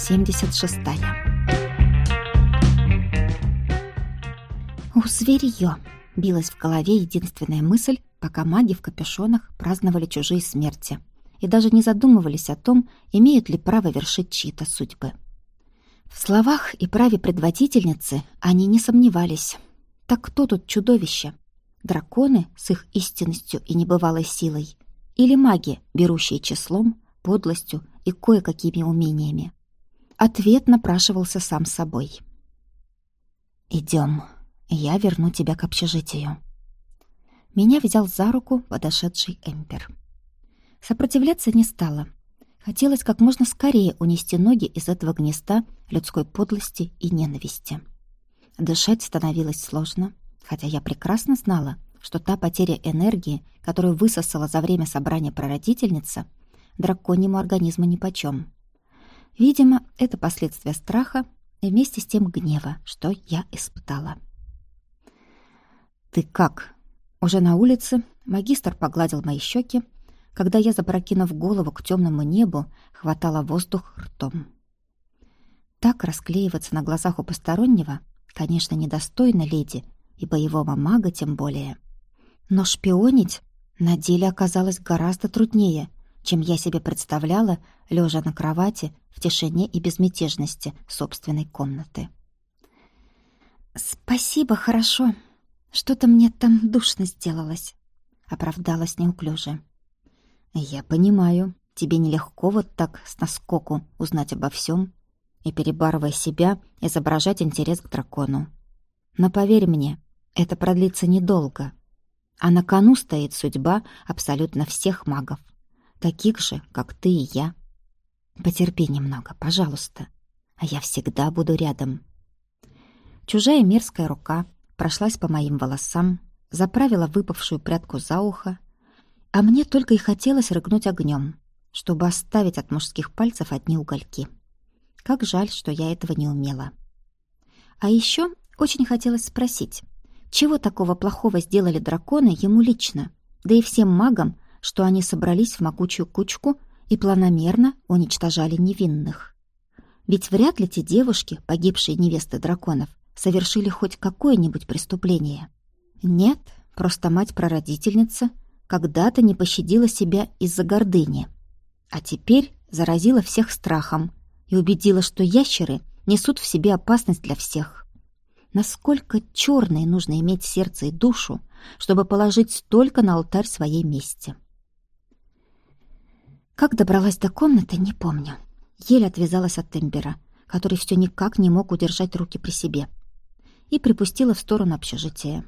76. «У зверьё!» — билась в голове единственная мысль, пока маги в капюшонах праздновали чужие смерти и даже не задумывались о том, имеют ли право вершить чьи-то судьбы. В словах и праве предводительницы они не сомневались. Так кто тут чудовище? Драконы с их истинностью и небывалой силой? Или маги, берущие числом, подлостью и кое-какими умениями? Ответ напрашивался сам собой. «Идем, я верну тебя к общежитию». Меня взял за руку подошедший Эмпер. Сопротивляться не стала. Хотелось как можно скорее унести ноги из этого гнезда людской подлости и ненависти. Дышать становилось сложно, хотя я прекрасно знала, что та потеря энергии, которую высосала за время собрания прародительница, драконьему организму нипочем. Видимо, это последствия страха и вместе с тем гнева, что я испытала. «Ты как?» Уже на улице магистр погладил мои щеки, когда я, запрокинув голову к темному небу, хватала воздух ртом. Так расклеиваться на глазах у постороннего, конечно, недостойно леди и боевого мага тем более. Но шпионить на деле оказалось гораздо труднее, чем я себе представляла, лежа на кровати в тишине и безмятежности собственной комнаты. «Спасибо, хорошо. Что-то мне там душно сделалось», — оправдалась неуклюже. «Я понимаю, тебе нелегко вот так с наскоку узнать обо всем и, перебарывая себя, изображать интерес к дракону. Но поверь мне, это продлится недолго, а на кону стоит судьба абсолютно всех магов, таких же, как ты и я. Потерпи немного, пожалуйста, а я всегда буду рядом». Чужая мерзкая рука прошлась по моим волосам, заправила выпавшую прядку за ухо, а мне только и хотелось рыгнуть огнем, чтобы оставить от мужских пальцев одни угольки. Как жаль, что я этого не умела. А еще очень хотелось спросить, чего такого плохого сделали драконы ему лично, да и всем магам, что они собрались в могучую кучку и планомерно уничтожали невинных. Ведь вряд ли те девушки, погибшие невесты драконов, совершили хоть какое-нибудь преступление. Нет, просто мать-прародительница когда-то не пощадила себя из-за гордыни, а теперь заразила всех страхом и убедила, что ящеры несут в себе опасность для всех. Насколько черной нужно иметь сердце и душу, чтобы положить столько на алтарь своей мести. Как добралась до комнаты, не помню. Еле отвязалась от темпера, который все никак не мог удержать руки при себе, и припустила в сторону общежития.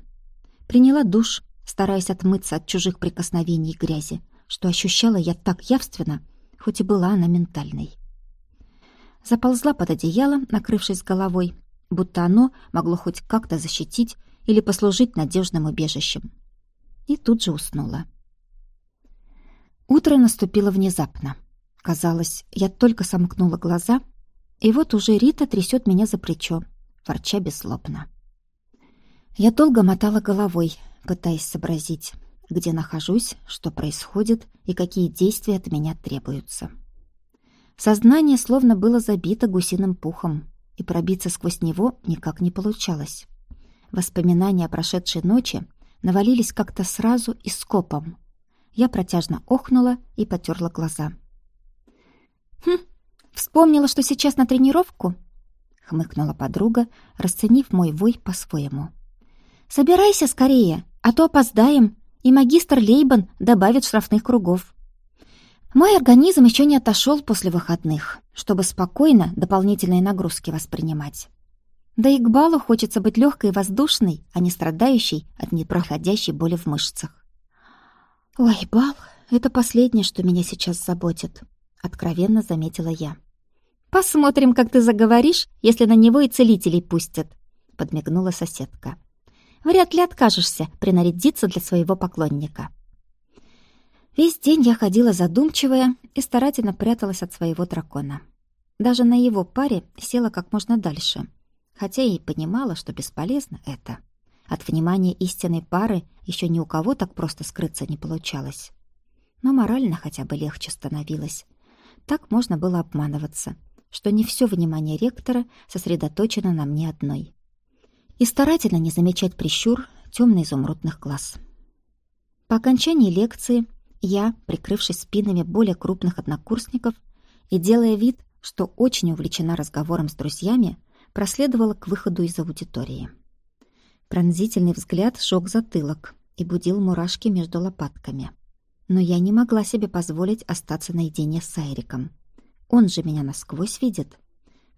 Приняла душ, стараясь отмыться от чужих прикосновений и грязи, что ощущала я так явственно, хоть и была она ментальной. Заползла под одеяло, накрывшись головой, будто оно могло хоть как-то защитить или послужить надежным убежищем. И тут же уснула. Утро наступило внезапно. Казалось, я только сомкнула глаза, и вот уже Рита трясет меня за плечо, ворча беслобно. Я долго мотала головой, пытаясь сообразить, где нахожусь, что происходит и какие действия от меня требуются. Сознание словно было забито гусиным пухом, и пробиться сквозь него никак не получалось. Воспоминания о прошедшей ночи навалились как-то сразу и скопом. Я протяжно охнула и потерла глаза. «Хм, вспомнила, что сейчас на тренировку?» — хмыкнула подруга, расценив мой вой по-своему. «Собирайся скорее, а то опоздаем, и магистр Лейбан добавит штрафных кругов. Мой организм еще не отошел после выходных, чтобы спокойно дополнительные нагрузки воспринимать. Да и к балу хочется быть легкой и воздушной, а не страдающей от непроходящей боли в мышцах. «Ой, бал — это последнее, что меня сейчас заботит», — откровенно заметила я. «Посмотрим, как ты заговоришь, если на него и целителей пустят», — подмигнула соседка вряд ли откажешься принарядиться для своего поклонника. Весь день я ходила задумчивая и старательно пряталась от своего дракона. Даже на его паре села как можно дальше, хотя и понимала, что бесполезно это. От внимания истинной пары еще ни у кого так просто скрыться не получалось. Но морально хотя бы легче становилось. Так можно было обманываться, что не все внимание ректора сосредоточено на мне одной. И старательно не замечать прищур темно-изумрудных глаз. По окончании лекции я, прикрывшись спинами более крупных однокурсников и делая вид, что очень увлечена разговором с друзьями, проследовала к выходу из аудитории. Пронзительный взгляд сжег затылок и будил мурашки между лопатками. Но я не могла себе позволить остаться наедине с Айриком. Он же меня насквозь видит.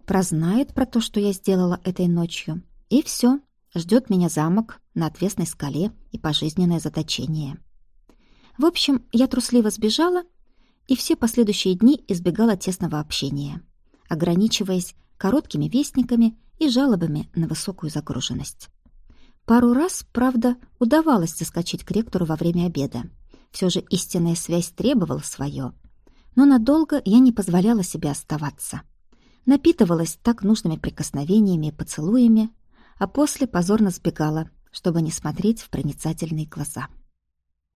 Прознает про то, что я сделала этой ночью. И все, ждет меня замок на отвесной скале и пожизненное заточение. В общем, я трусливо сбежала и все последующие дни избегала тесного общения, ограничиваясь короткими вестниками и жалобами на высокую загруженность. Пару раз, правда, удавалось заскочить к ректору во время обеда. Все же истинная связь требовала свое. Но надолго я не позволяла себе оставаться. Напитывалась так нужными прикосновениями и поцелуями, а после позорно сбегала, чтобы не смотреть в проницательные глаза.